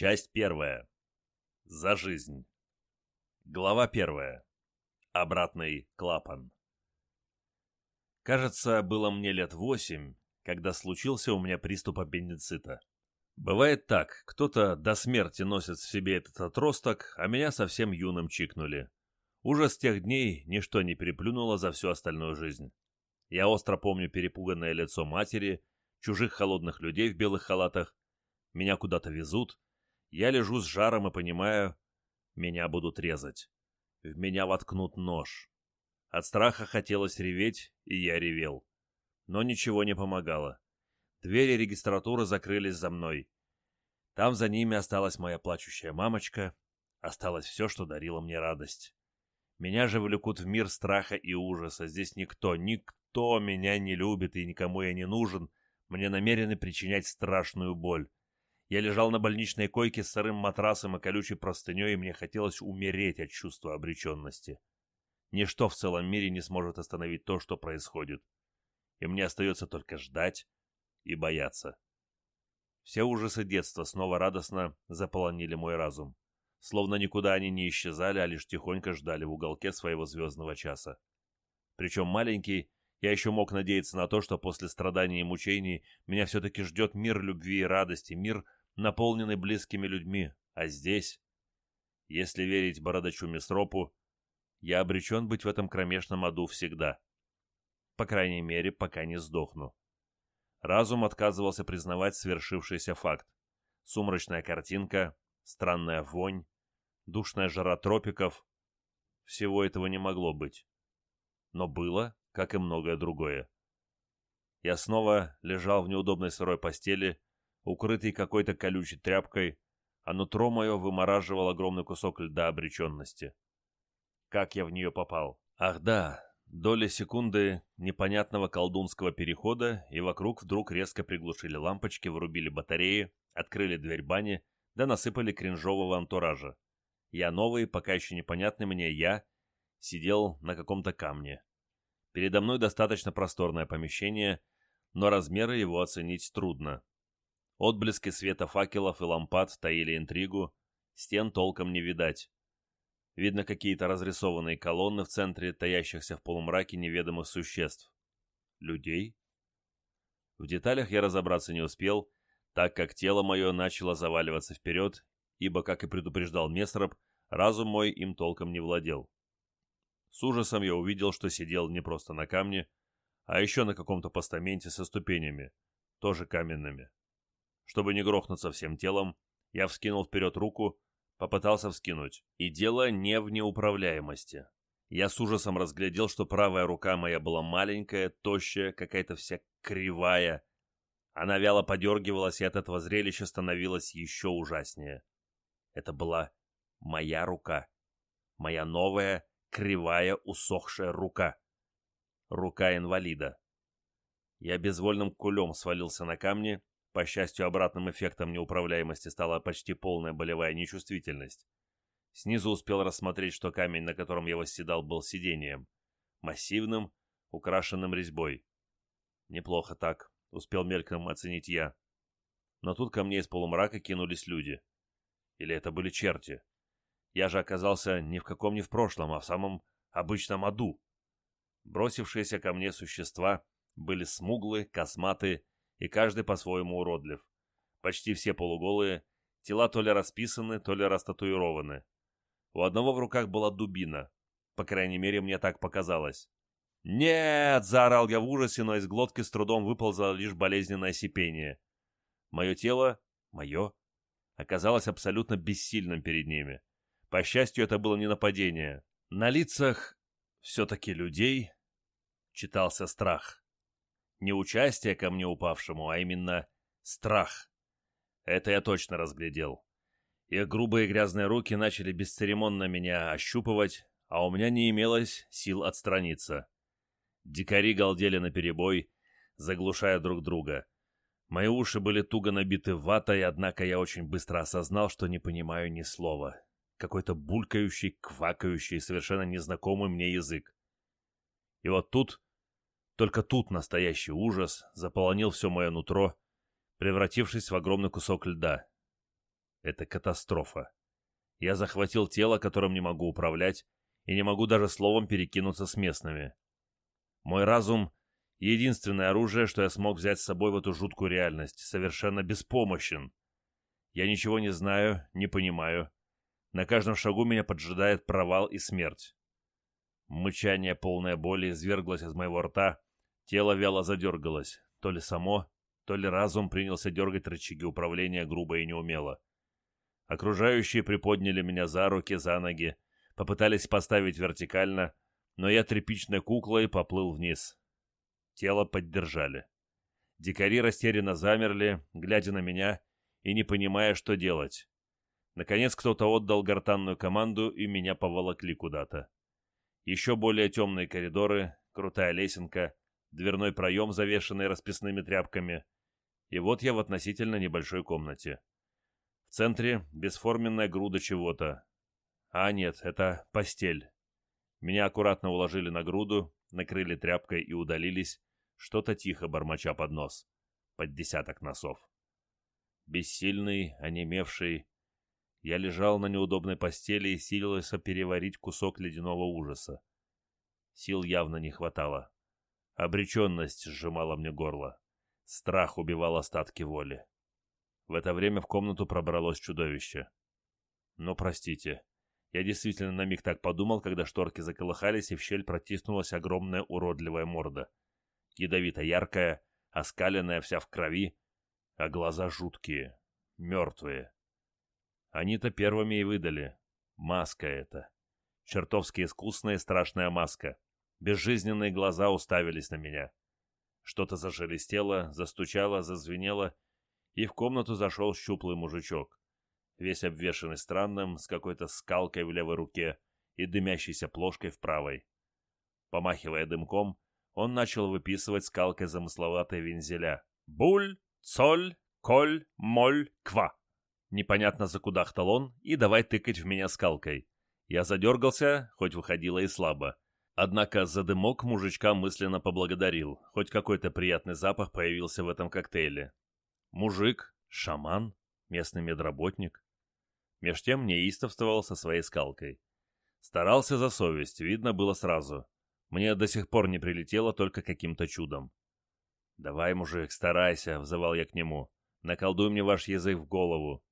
Часть первая. За жизнь. Глава первая. Обратный клапан. Кажется, было мне лет восемь, когда случился у меня приступ аппендицита. Бывает так, кто-то до смерти носит в себе этот отросток, а меня совсем юным чикнули. Уже с тех дней ничто не переплюнуло за всю остальную жизнь. Я остро помню перепуганное лицо матери, чужих холодных людей в белых халатах. Меня куда-то везут, я лежу с жаром и понимаю, меня будут резать. В меня воткнут нож. От страха хотелось реветь, и я ревел. Но ничего не помогало. Двери регистратуры закрылись за мной. Там за ними осталась моя плачущая мамочка, осталось все, что дарило мне радость. Меня же влекут в мир страха и ужаса. Здесь никто, никто меня не любит и никому я не нужен. Мне намерены причинять страшную боль. Я лежал на больничной койке с сырым матрасом и колючей простыней, и мне хотелось умереть от чувства обреченности. Ничто в целом мире не сможет остановить то, что происходит. И мне остается только ждать и бояться. Все ужасы детства снова радостно заполонили мой разум. Словно никуда они не исчезали, а лишь тихонько ждали в уголке своего звездного часа. Причем маленький, я еще мог надеяться на то, что после страданий и мучений меня все-таки ждет мир любви и радости, мир — наполненный близкими людьми, а здесь, если верить бородачу Месропу, я обречен быть в этом кромешном аду всегда. По крайней мере, пока не сдохну. Разум отказывался признавать свершившийся факт. Сумрачная картинка, странная вонь, душная жара тропиков. Всего этого не могло быть. Но было, как и многое другое. Я снова лежал в неудобной сырой постели, укрытый какой-то колючей тряпкой, а нутро мое вымораживал огромный кусок льда обреченности. Как я в нее попал? Ах да, доля секунды непонятного колдунского перехода, и вокруг вдруг резко приглушили лампочки, вырубили батареи, открыли дверь бани, да насыпали кринжового антуража. Я новый, пока еще непонятный мне я, сидел на каком-то камне. Передо мной достаточно просторное помещение, но размеры его оценить трудно. Отблески света факелов и лампад таили интригу, стен толком не видать. Видно какие-то разрисованные колонны в центре таящихся в полумраке неведомых существ. Людей? В деталях я разобраться не успел, так как тело мое начало заваливаться вперед, ибо, как и предупреждал Месроп, разум мой им толком не владел. С ужасом я увидел, что сидел не просто на камне, а еще на каком-то постаменте со ступенями, тоже каменными. Чтобы не грохнуться всем телом, я вскинул вперед руку, попытался вскинуть. И дело не в неуправляемости. Я с ужасом разглядел, что правая рука моя была маленькая, тощая, какая-то вся кривая. Она вяло подергивалась, и от этого зрелища становилось еще ужаснее. Это была моя рука. Моя новая, кривая, усохшая рука. Рука инвалида. Я безвольным кулем свалился на камни по счастью, обратным эффектом неуправляемости стала почти полная болевая нечувствительность. Снизу успел рассмотреть, что камень, на котором я восседал, был сиденьем. Массивным, украшенным резьбой. Неплохо так, успел мельком оценить я. Но тут ко мне из полумрака кинулись люди. Или это были черти? Я же оказался ни в каком не в прошлом, а в самом обычном аду. Бросившиеся ко мне существа были смуглые, косматые, и каждый по-своему уродлив. Почти все полуголые, тела то ли расписаны, то ли растатуированы. У одного в руках была дубина. По крайней мере, мне так показалось. «Нет!» — заорал я в ужасе, но из глотки с трудом выползло лишь болезненное сипение. Мое тело, мое, оказалось абсолютно бессильным перед ними. По счастью, это было не нападение. На лицах все-таки людей читался страх. Не участие ко мне упавшему, а именно страх. Это я точно разглядел. Их грубые грязные руки начали бесцеремонно меня ощупывать, а у меня не имелось сил отстраниться. Дикари галдели наперебой, заглушая друг друга. Мои уши были туго набиты ватой, однако я очень быстро осознал, что не понимаю ни слова. Какой-то булькающий, квакающий, совершенно незнакомый мне язык. И вот тут только тут настоящий ужас заполонил все мое нутро, превратившись в огромный кусок льда. Это катастрофа. Я захватил тело, которым не могу управлять, и не могу даже словом перекинуться с местными. Мой разум — единственное оружие, что я смог взять с собой в эту жуткую реальность, совершенно беспомощен. Я ничего не знаю, не понимаю. На каждом шагу меня поджидает провал и смерть. Мычание, полное боли, изверглось из моего рта, тело вяло задергалось, то ли само, то ли разум принялся дергать рычаги управления грубо и неумело. Окружающие приподняли меня за руки, за ноги, попытались поставить вертикально, но я тряпичной куклой поплыл вниз. Тело поддержали. Дикари растерянно замерли, глядя на меня и не понимая, что делать. Наконец кто-то отдал гортанную команду, и меня поволокли куда-то. Еще более темные коридоры, крутая лесенка, дверной проем, завешенный расписными тряпками. И вот я в относительно небольшой комнате. В центре бесформенная груда чего-то. А нет, это постель. Меня аккуратно уложили на груду, накрыли тряпкой и удалились, что-то тихо бормоча под нос. Под десяток носов. Бессильный, онемевший, я лежал на неудобной постели и силился переварить кусок ледяного ужаса. Сил явно не хватало. Обреченность сжимала мне горло. Страх убивал остатки воли. В это время в комнату пробралось чудовище. Но простите, я действительно на миг так подумал, когда шторки заколыхались, и в щель протиснулась огромная уродливая морда. Ядовито-яркая, оскаленная вся в крови, а глаза жуткие, мертвые. Они-то первыми и выдали. Маска это. Чертовски искусная страшная маска. Безжизненные глаза уставились на меня. Что-то зашелестело, застучало, зазвенело — и в комнату зашел щуплый мужичок, весь обвешанный странным, с какой-то скалкой в левой руке и дымящейся плошкой в правой. Помахивая дымком, он начал выписывать скалкой замысловатые вензеля. «Буль, цоль, коль, моль, ква». Непонятно закудахтал он, и давай тыкать в меня скалкой. Я задергался, хоть выходило и слабо. Однако за дымок мужичка мысленно поблагодарил, хоть какой-то приятный запах появился в этом коктейле. Мужик, шаман, местный медработник. Меж тем неистовствовал со своей скалкой. Старался за совесть, видно было сразу. Мне до сих пор не прилетело только каким-то чудом. «Давай, мужик, старайся», — взывал я к нему. «Наколдуй мне ваш язык в голову».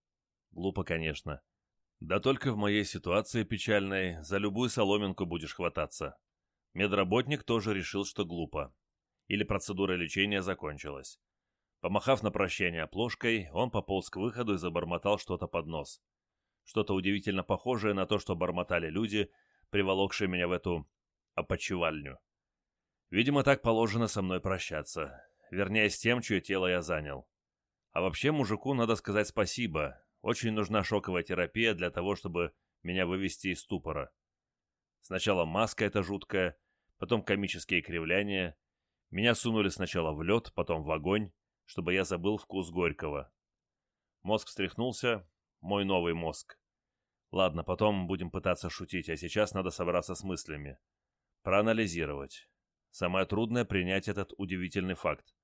Глупо, конечно. Да только в моей ситуации печальной за любую соломинку будешь хвататься. Медработник тоже решил, что глупо. Или процедура лечения закончилась. Помахав на прощание плошкой, он пополз к выходу и забормотал что-то под нос. Что-то удивительно похожее на то, что бормотали люди, приволокшие меня в эту опочивальню. Видимо, так положено со мной прощаться. Вернее, с тем, чье тело я занял. А вообще, мужику надо сказать спасибо. Очень нужна шоковая терапия для того, чтобы меня вывести из ступора. Сначала маска эта жуткая, потом комические кривляния. Меня сунули сначала в лед, потом в огонь, чтобы я забыл вкус горького. Мозг встряхнулся, мой новый мозг. Ладно, потом будем пытаться шутить, а сейчас надо собраться с мыслями. Проанализировать. Самое трудное — принять этот удивительный факт.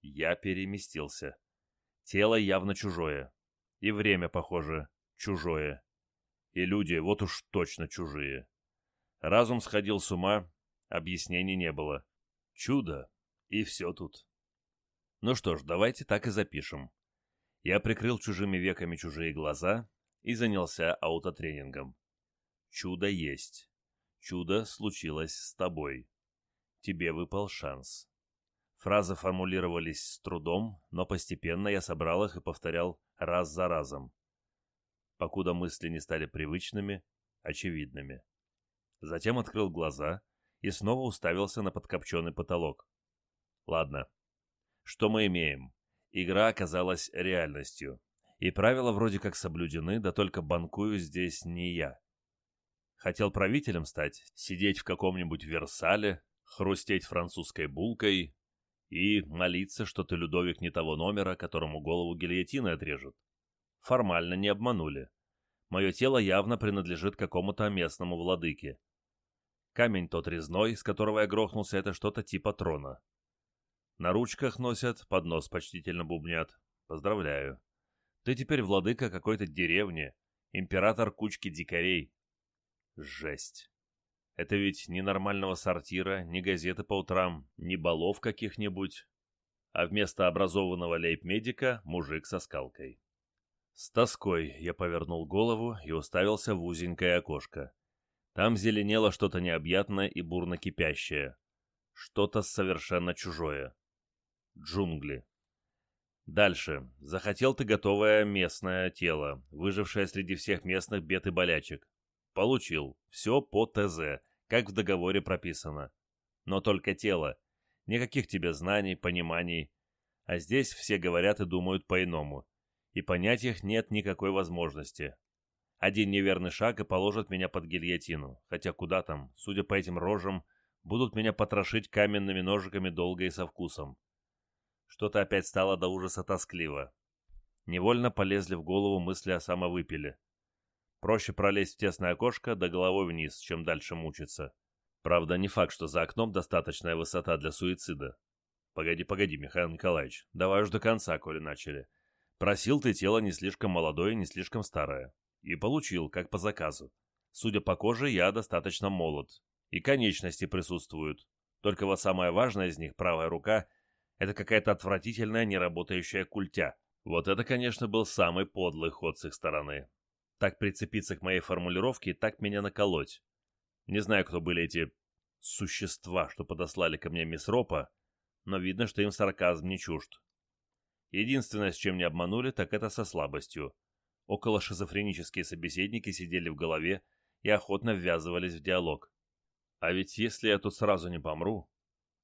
Я переместился. Тело явно чужое. И время, похоже, чужое. И люди вот уж точно чужие. Разум сходил с ума, объяснений не было. Чудо, и все тут. Ну что ж, давайте так и запишем. Я прикрыл чужими веками чужие глаза и занялся аутотренингом. Чудо есть. Чудо случилось с тобой. Тебе выпал шанс. Фразы формулировались с трудом, но постепенно я собрал их и повторял раз за разом. Покуда мысли не стали привычными, очевидными. Затем открыл глаза и снова уставился на подкопченный потолок. Ладно, что мы имеем? Игра оказалась реальностью. И правила вроде как соблюдены, да только банкую здесь не я. Хотел правителем стать, сидеть в каком-нибудь Версале, хрустеть французской булкой и молиться, что ты Людовик не того номера, которому голову гильотины отрежут. Формально не обманули. Мое тело явно принадлежит какому-то местному владыке. Камень тот резной, с которого я грохнулся, это что-то типа трона. На ручках носят, поднос почтительно бубнят. Поздравляю. Ты теперь владыка какой-то деревни, император кучки дикарей. Жесть. Это ведь ни нормального сортира, ни газеты по утрам, ни балов каких-нибудь, а вместо образованного лейб-медика мужик со скалкой. С тоской я повернул голову и уставился в узенькое окошко. Там зеленело что-то необъятное и бурно кипящее. Что-то совершенно чужое. Джунгли. Дальше. Захотел ты готовое местное тело, выжившее среди всех местных бед и болячек. Получил. Все по ТЗ, как в договоре прописано. Но только тело. Никаких тебе знаний, пониманий. А здесь все говорят и думают по-иному и понять их нет никакой возможности. Один неверный шаг и положат меня под гильотину, хотя куда там, судя по этим рожам, будут меня потрошить каменными ножиками долго и со вкусом. Что-то опять стало до ужаса тоскливо. Невольно полезли в голову мысли о самовыпиле. Проще пролезть в тесное окошко до да головой вниз, чем дальше мучиться. Правда, не факт, что за окном достаточная высота для суицида. Погоди, погоди, Михаил Николаевич, давай уж до конца, коли начали. Просил ты тело не слишком молодое, не слишком старое. И получил, как по заказу. Судя по коже, я достаточно молод. И конечности присутствуют. Только вот самое важное из них, правая рука, это какая-то отвратительная неработающая культя. Вот это, конечно, был самый подлый ход с их стороны. Так прицепиться к моей формулировке и так меня наколоть. Не знаю, кто были эти существа, что подослали ко мне мисс Ропа, но видно, что им сарказм не чужд. Единственное, с чем не обманули, так это со слабостью. Около шизофренические собеседники сидели в голове и охотно ввязывались в диалог. А ведь если я тут сразу не помру,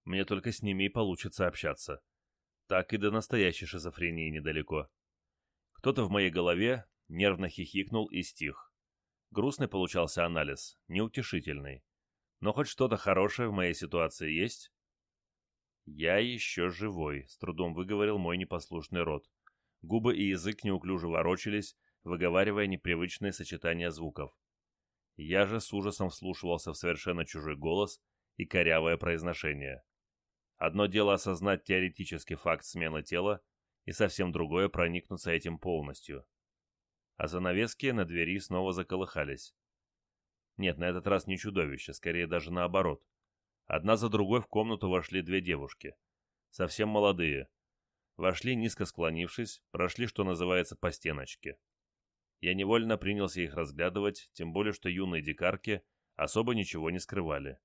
мне только с ними и получится общаться. Так и до настоящей шизофрении недалеко. Кто-то в моей голове нервно хихикнул и стих. Грустный получался анализ, неутешительный. Но хоть что-то хорошее в моей ситуации есть? «Я еще живой», — с трудом выговорил мой непослушный рот. Губы и язык неуклюже ворочались, выговаривая непривычные сочетания звуков. Я же с ужасом вслушивался в совершенно чужой голос и корявое произношение. Одно дело осознать теоретический факт смены тела, и совсем другое проникнуться этим полностью. А занавески на двери снова заколыхались. Нет, на этот раз не чудовище, скорее даже наоборот. Одна за другой в комнату вошли две девушки. Совсем молодые. Вошли, низко склонившись, прошли, что называется, по стеночке. Я невольно принялся их разглядывать, тем более, что юные дикарки особо ничего не скрывали.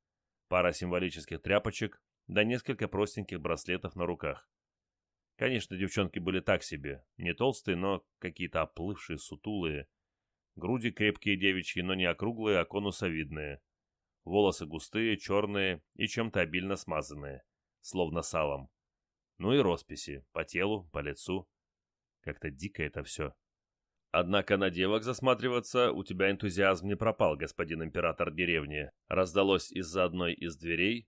Пара символических тряпочек, да несколько простеньких браслетов на руках. Конечно, девчонки были так себе, не толстые, но какие-то оплывшие, сутулые. Груди крепкие девичьи, но не округлые, а конусовидные. Волосы густые, черные и чем-то обильно смазанные, словно салом. Ну и росписи, по телу, по лицу. Как-то дико это все. Однако на девок засматриваться у тебя энтузиазм не пропал, господин император деревни. Раздалось из-за одной из дверей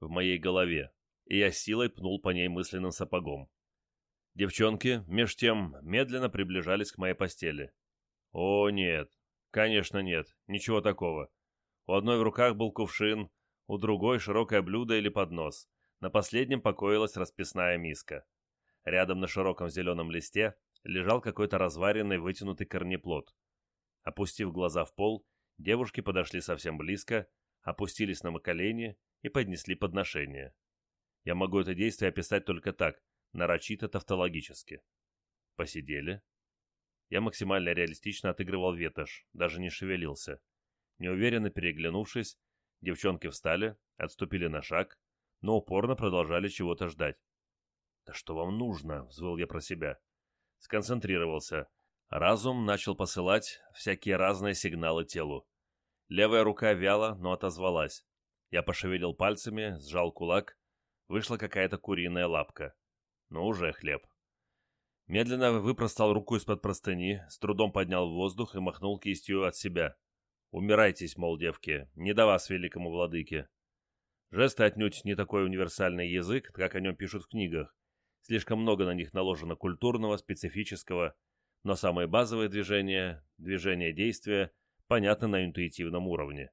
в моей голове, и я силой пнул по ней мысленным сапогом. Девчонки, меж тем, медленно приближались к моей постели. О, нет, конечно нет, ничего такого. У одной в руках был кувшин, у другой широкое блюдо или поднос. На последнем покоилась расписная миска. Рядом на широком зеленом листе лежал какой-то разваренный вытянутый корнеплод. Опустив глаза в пол, девушки подошли совсем близко, опустились на колени и поднесли подношение. Я могу это действие описать только так, нарочито тавтологически. Посидели. Я максимально реалистично отыгрывал ветошь, даже не шевелился. Неуверенно переглянувшись, девчонки встали, отступили на шаг, но упорно продолжали чего-то ждать. «Да что вам нужно?» — взвыл я про себя. Сконцентрировался. Разум начал посылать всякие разные сигналы телу. Левая рука вяла, но отозвалась. Я пошевелил пальцами, сжал кулак. Вышла какая-то куриная лапка. Но уже хлеб. Медленно выпростал руку из-под простыни, с трудом поднял в воздух и махнул кистью от себя. Умирайтесь, мол, девки, не до вас, великому владыке. Жесты отнюдь не такой универсальный язык, как о нем пишут в книгах. Слишком много на них наложено культурного, специфического, но самые базовые движения, движения действия, понятны на интуитивном уровне.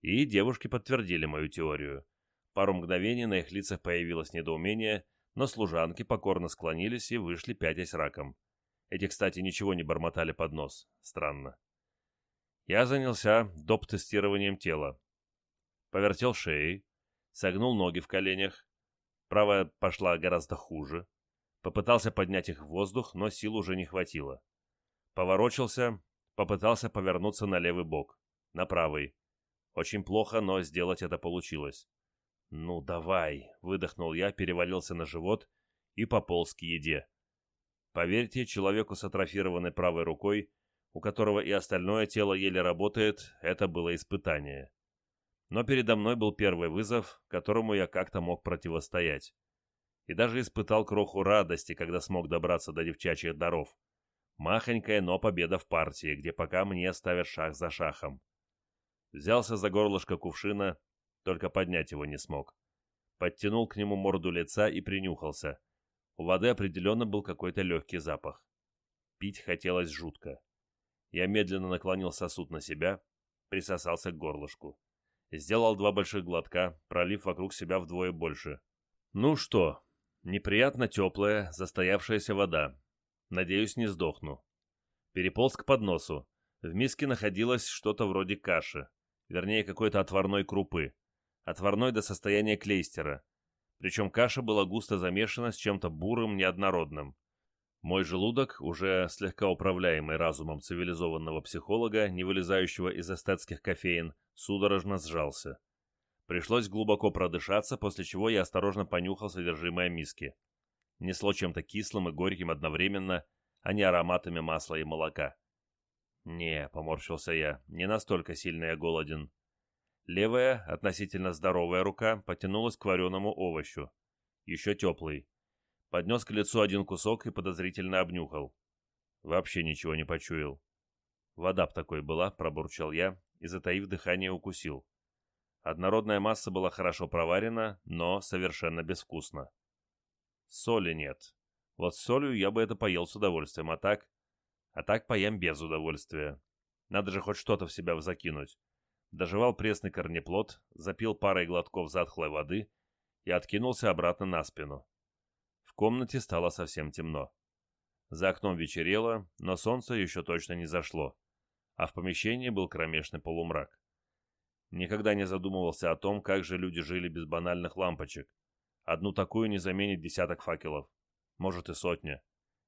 И девушки подтвердили мою теорию. Пару мгновений на их лицах появилось недоумение, но служанки покорно склонились и вышли пятясь раком. Эти, кстати, ничего не бормотали под нос. Странно. Я занялся доп-тестированием тела. Повертел шеей, согнул ноги в коленях. Правая пошла гораздо хуже. Попытался поднять их в воздух, но сил уже не хватило. Поворочился, попытался повернуться на левый бок, на правый. Очень плохо, но сделать это получилось. «Ну, давай!» — выдохнул я, перевалился на живот и пополз к еде. Поверьте, человеку с атрофированной правой рукой, у которого и остальное тело еле работает, это было испытание. Но передо мной был первый вызов, которому я как-то мог противостоять. И даже испытал кроху радости, когда смог добраться до девчачьих даров. Махонькая, но победа в партии, где пока мне ставят шах за шахом. Взялся за горлышко кувшина, только поднять его не смог. Подтянул к нему морду лица и принюхался. У воды определенно был какой-то легкий запах. Пить хотелось жутко. Я медленно наклонил сосуд на себя, присосался к горлышку. Сделал два больших глотка, пролив вокруг себя вдвое больше. Ну что, неприятно теплая, застоявшаяся вода. Надеюсь, не сдохну. Переполз к подносу. В миске находилось что-то вроде каши. Вернее, какой-то отварной крупы. Отварной до состояния клейстера. Причем каша была густо замешана с чем-то бурым, неоднородным. Мой желудок, уже слегка управляемый разумом цивилизованного психолога, не вылезающего из эстетских кофеин, судорожно сжался. Пришлось глубоко продышаться, после чего я осторожно понюхал содержимое миски. Несло чем-то кислым и горьким одновременно, а не ароматами масла и молока. «Не», — поморщился я, — «не настолько сильно я голоден». Левая, относительно здоровая рука потянулась к вареному овощу. Еще теплый. Поднес к лицу один кусок и подозрительно обнюхал. Вообще ничего не почуял. Вода б такой была, пробурчал я и, затаив дыхание, укусил. Однородная масса была хорошо проварена, но совершенно безвкусно. Соли нет. Вот с солью я бы это поел с удовольствием, а так... А так поем без удовольствия. Надо же хоть что-то в себя закинуть доживал пресный корнеплод, запил парой глотков затхлой воды и откинулся обратно на спину. В комнате стало совсем темно. За окном вечерело, но солнце еще точно не зашло, а в помещении был кромешный полумрак. Никогда не задумывался о том, как же люди жили без банальных лампочек. Одну такую не заменит десяток факелов, может и сотня.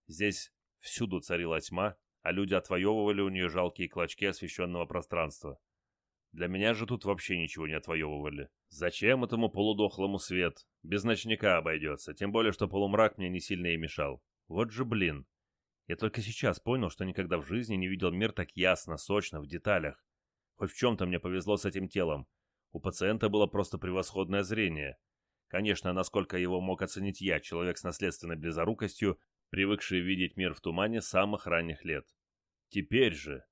Здесь всюду царила тьма, а люди отвоевывали у нее жалкие клочки освещенного пространства. Для меня же тут вообще ничего не отвоевывали. Зачем этому полудохлому свет? Без ночника обойдется, тем более, что полумрак мне не сильно и мешал. Вот же блин. Я только сейчас понял, что никогда в жизни не видел мир так ясно, сочно, в деталях. Хоть в чем-то мне повезло с этим телом. У пациента было просто превосходное зрение. Конечно, насколько его мог оценить я, человек с наследственной близорукостью, привыкший видеть мир в тумане с самых ранних лет. Теперь же,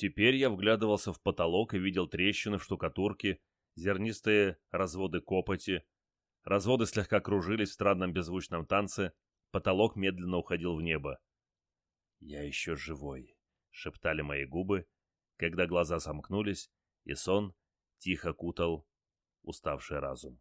Теперь я вглядывался в потолок и видел трещины в штукатурке, зернистые разводы копоти. Разводы слегка кружились в странном беззвучном танце, потолок медленно уходил в небо. «Я еще живой», — шептали мои губы, когда глаза сомкнулись, и сон тихо кутал уставший разум.